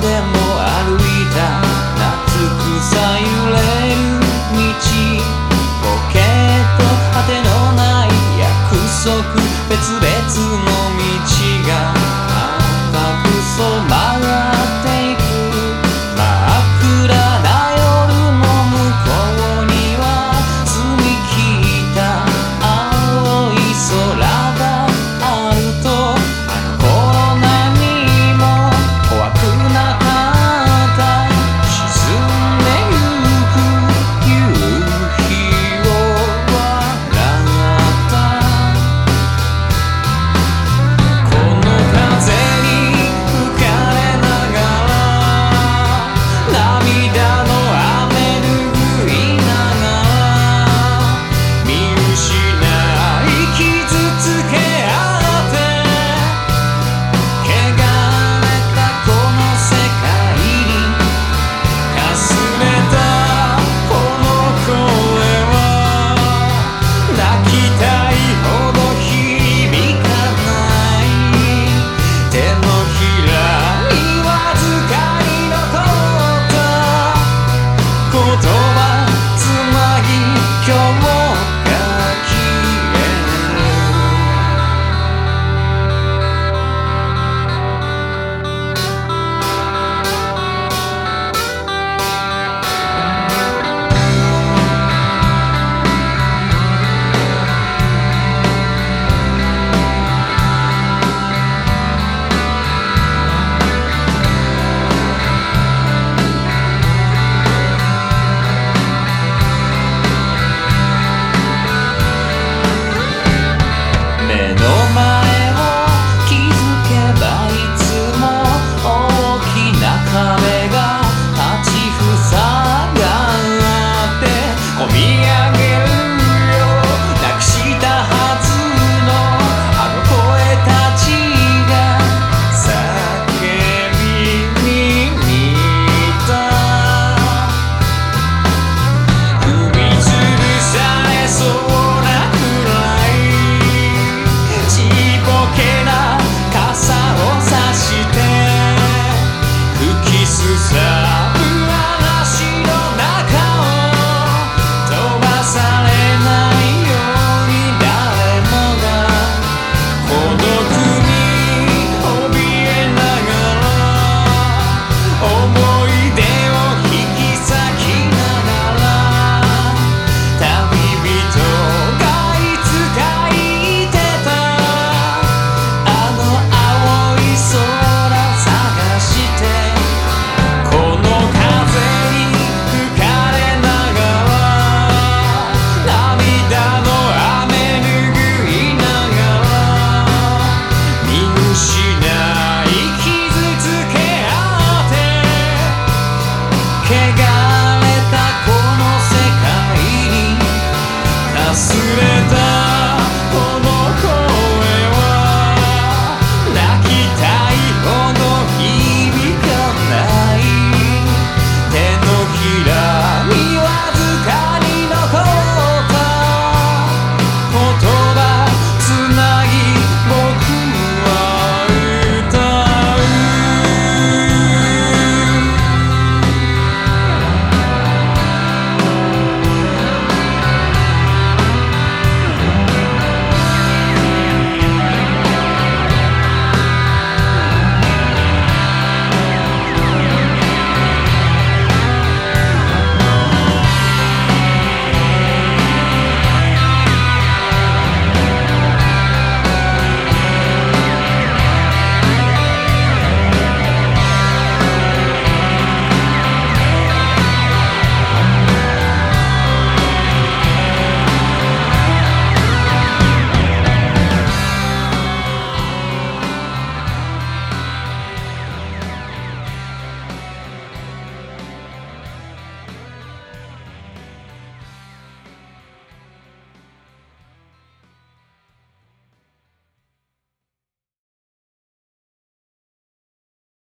でも歩いた夏草揺れる道ポケット果てのない約束別々の道